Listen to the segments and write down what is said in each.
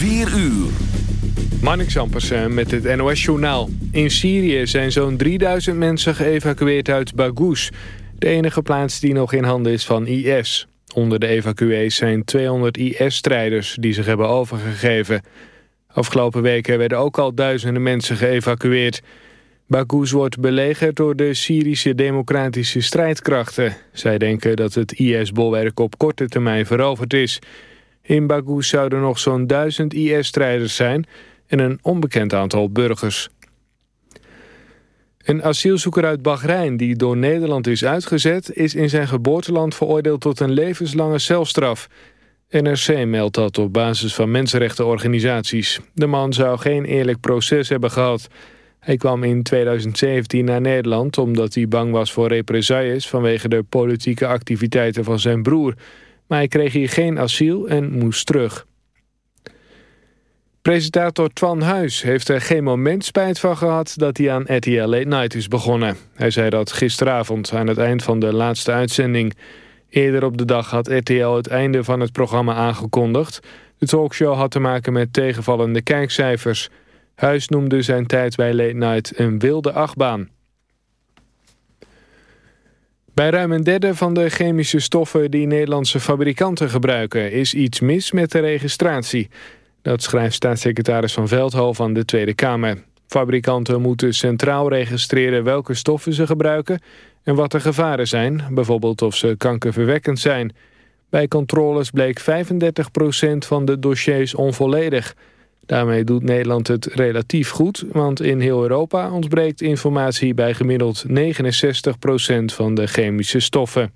4 uur. Marnik Zampersen met het NOS-journaal. In Syrië zijn zo'n 3000 mensen geëvacueerd uit Baghouz. De enige plaats die nog in handen is van IS. Onder de evacuees zijn 200 IS-strijders die zich hebben overgegeven. Afgelopen weken werden ook al duizenden mensen geëvacueerd. Baghouz wordt belegerd door de Syrische democratische strijdkrachten. Zij denken dat het IS-bolwerk op korte termijn veroverd is. In Baghouz zouden nog zo'n duizend IS-strijders zijn en een onbekend aantal burgers. Een asielzoeker uit Bahrein die door Nederland is uitgezet... is in zijn geboorteland veroordeeld tot een levenslange celstraf. NRC meldt dat op basis van mensenrechtenorganisaties. De man zou geen eerlijk proces hebben gehad. Hij kwam in 2017 naar Nederland omdat hij bang was voor represailles... vanwege de politieke activiteiten van zijn broer. Maar hij kreeg hier geen asiel en moest terug. Presentator Twan Huis heeft er geen moment spijt van gehad dat hij aan RTL Late Night is begonnen. Hij zei dat gisteravond aan het eind van de laatste uitzending. Eerder op de dag had RTL het einde van het programma aangekondigd. De talkshow had te maken met tegenvallende kijkcijfers. Huis noemde zijn tijd bij Late Night een wilde achtbaan. Bij ruim een derde van de chemische stoffen die Nederlandse fabrikanten gebruiken... is iets mis met de registratie. Dat schrijft staatssecretaris Van Veldhoven aan de Tweede Kamer. Fabrikanten moeten centraal registreren welke stoffen ze gebruiken... en wat de gevaren zijn, bijvoorbeeld of ze kankerverwekkend zijn. Bij controles bleek 35% van de dossiers onvolledig. Daarmee doet Nederland het relatief goed... want in heel Europa ontbreekt informatie bij gemiddeld 69% van de chemische stoffen.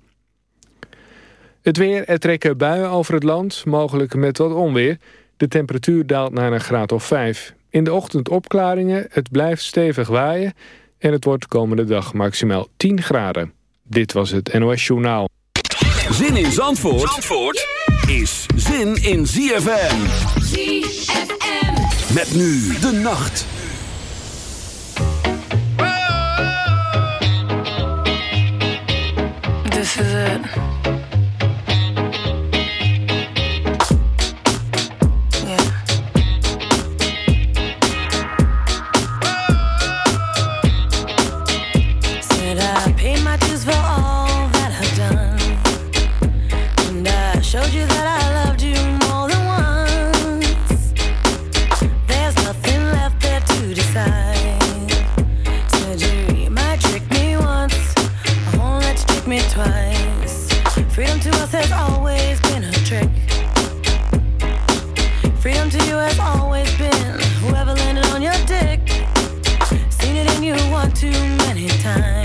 Het weer, er trekken buien over het land, mogelijk met wat onweer... De temperatuur daalt naar een graad of 5. In de ochtend opklaringen, het blijft stevig waaien... en het wordt komende dag maximaal 10 graden. Dit was het NOS Journaal. Zin in Zandvoort, Zandvoort is zin in ZFM. ZFM. Met nu de nacht. This is it. time.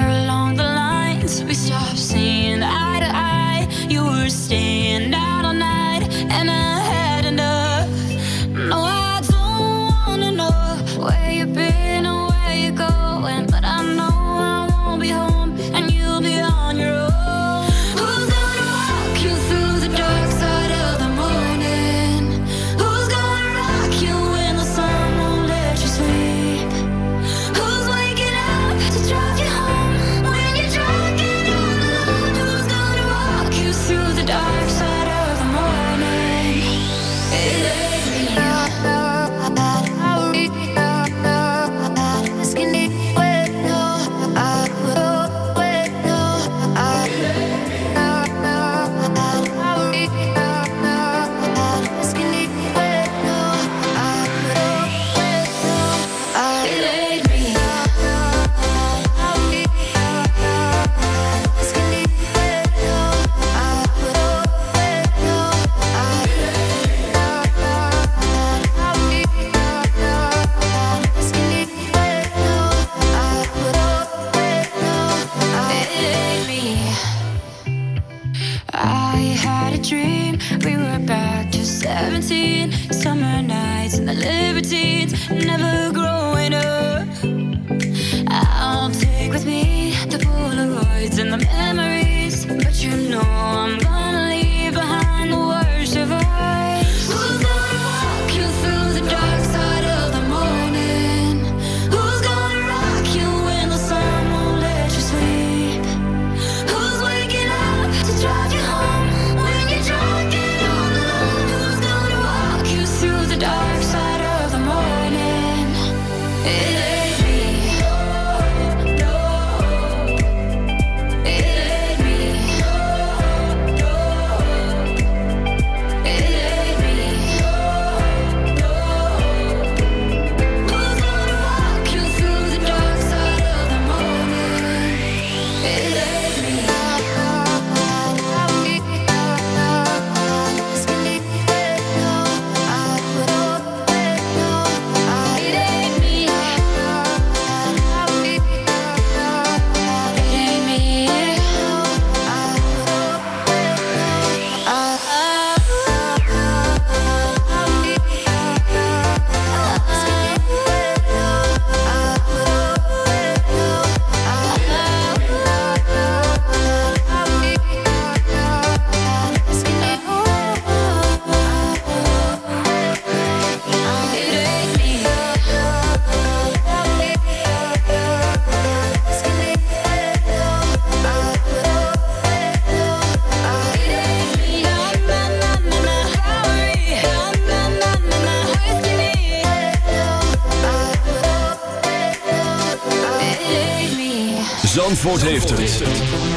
Zandvoort heeft het.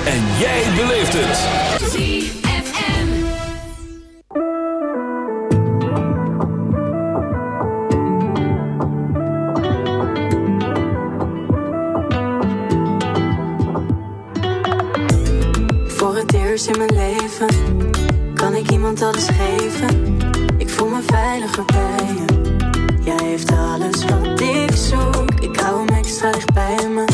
En jij beleeft het. Voor het eerst in mijn leven kan ik iemand alles geven. Ik voel me veiliger bij je. Jij heeft alles wat ik zoek. Ik hou hem extra bij me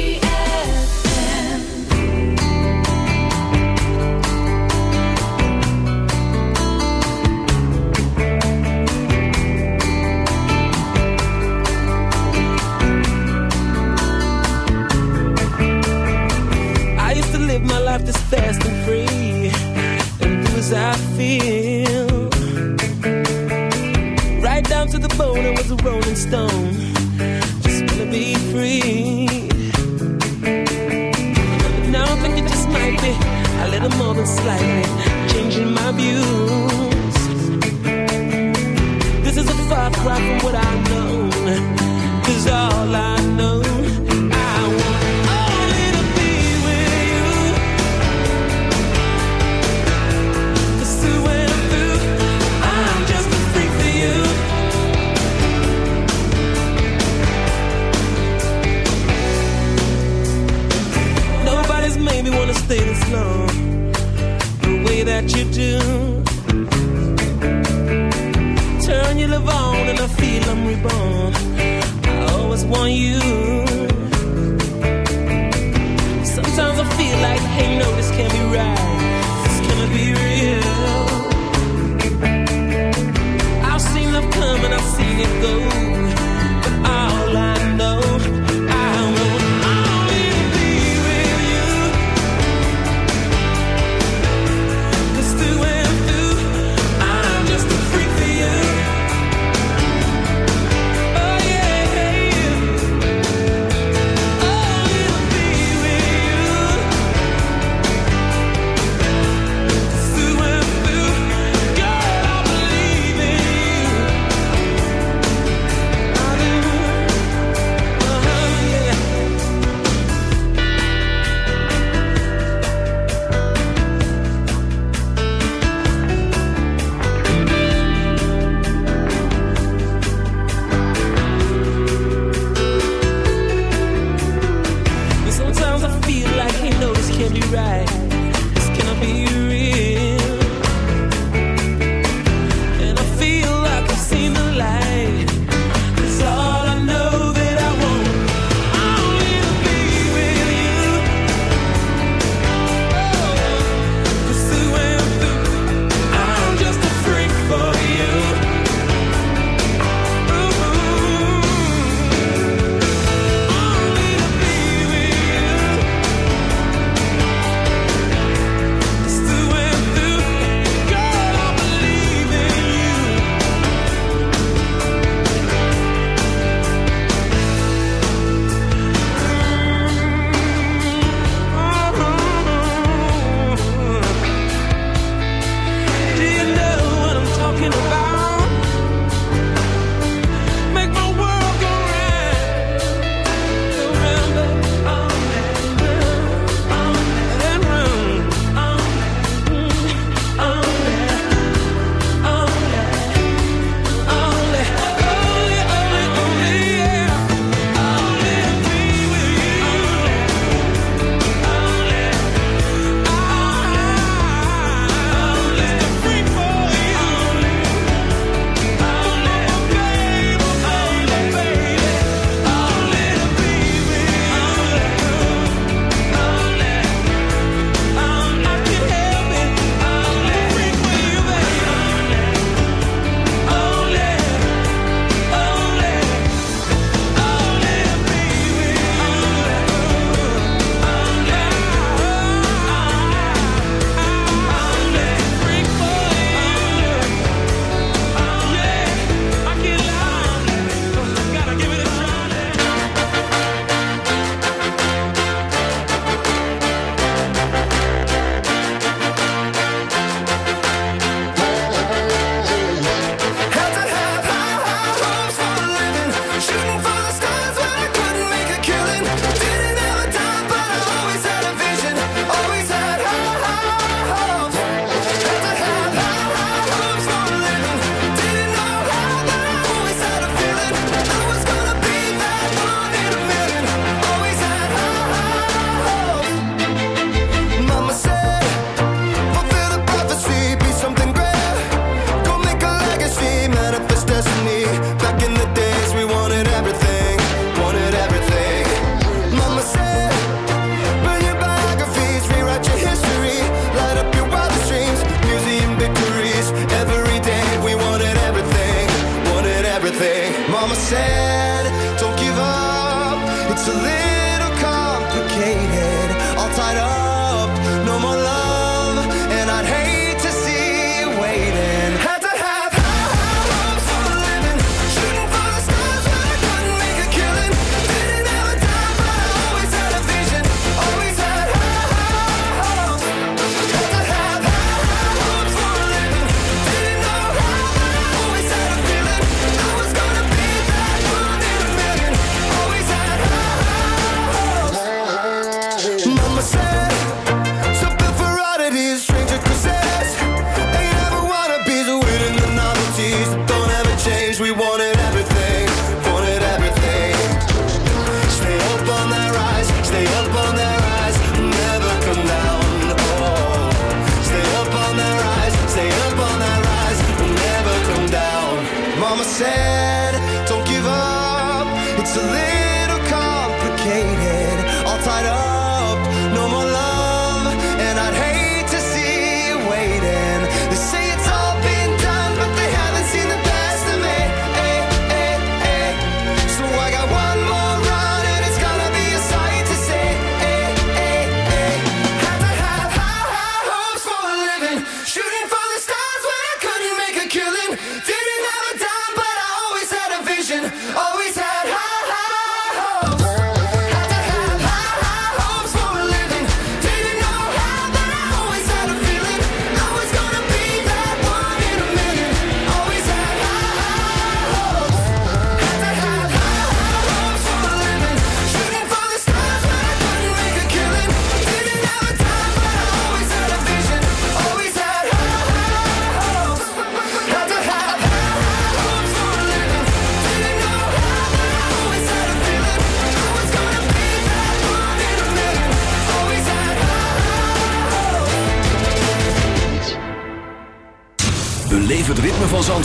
say.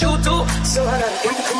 you do. So I gotta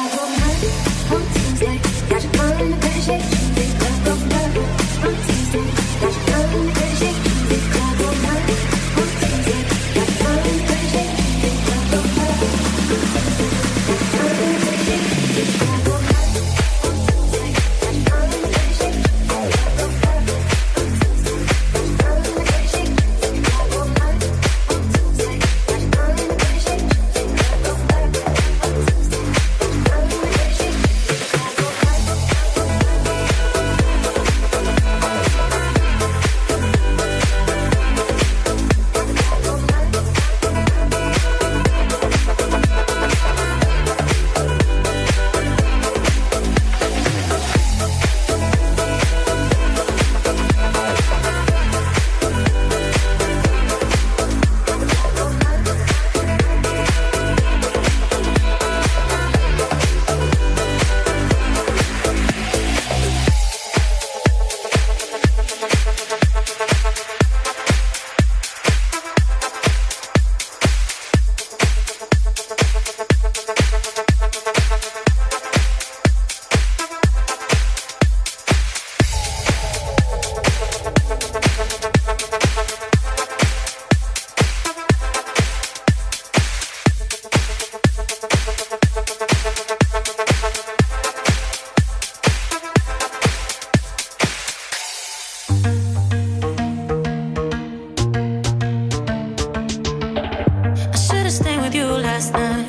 with you last night.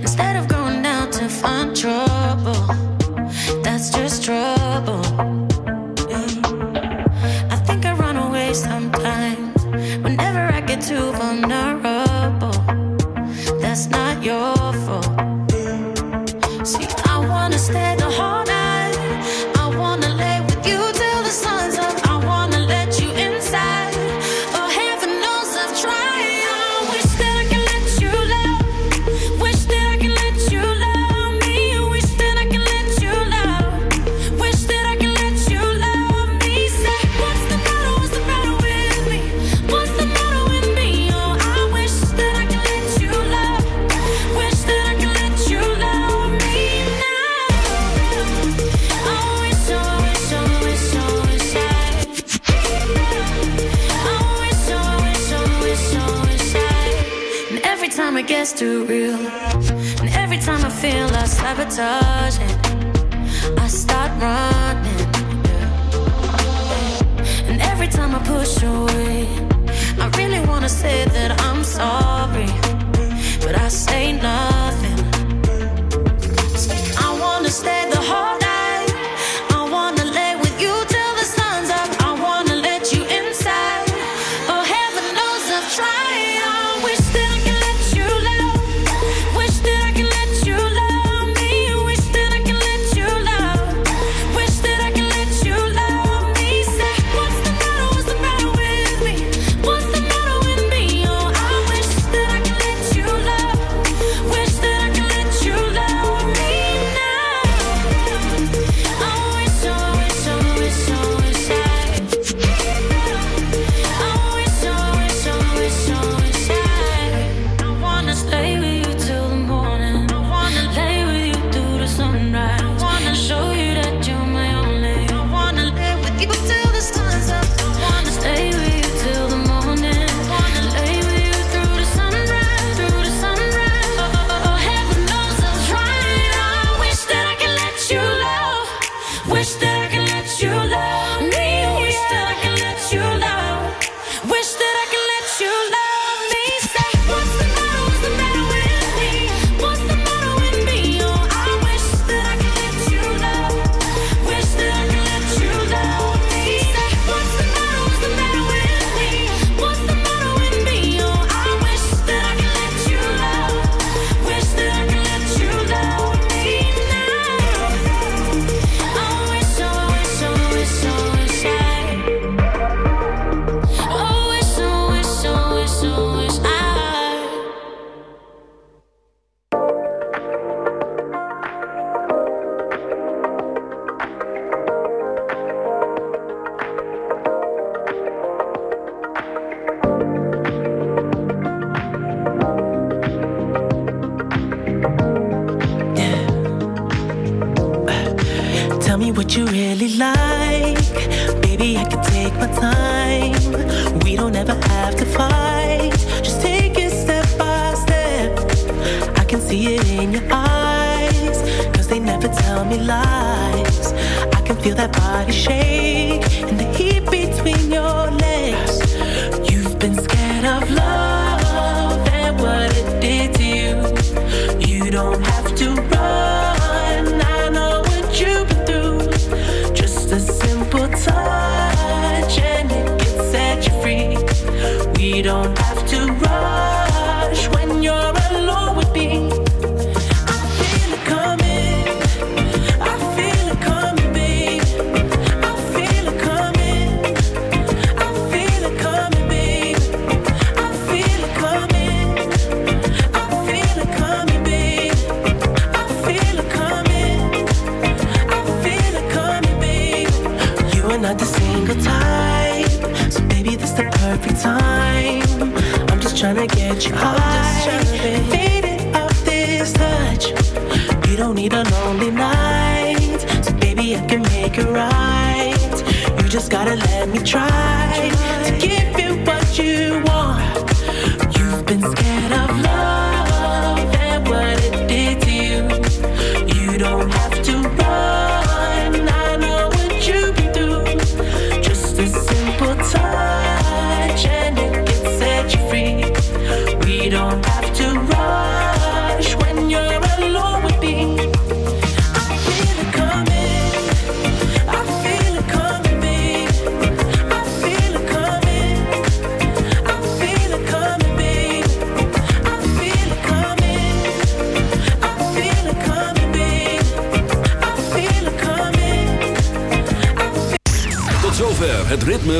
Instead too real. And every time I feel I sabotage it, I start running. And every time I push away, I really wanna say that I'm sorry, but I say no. don't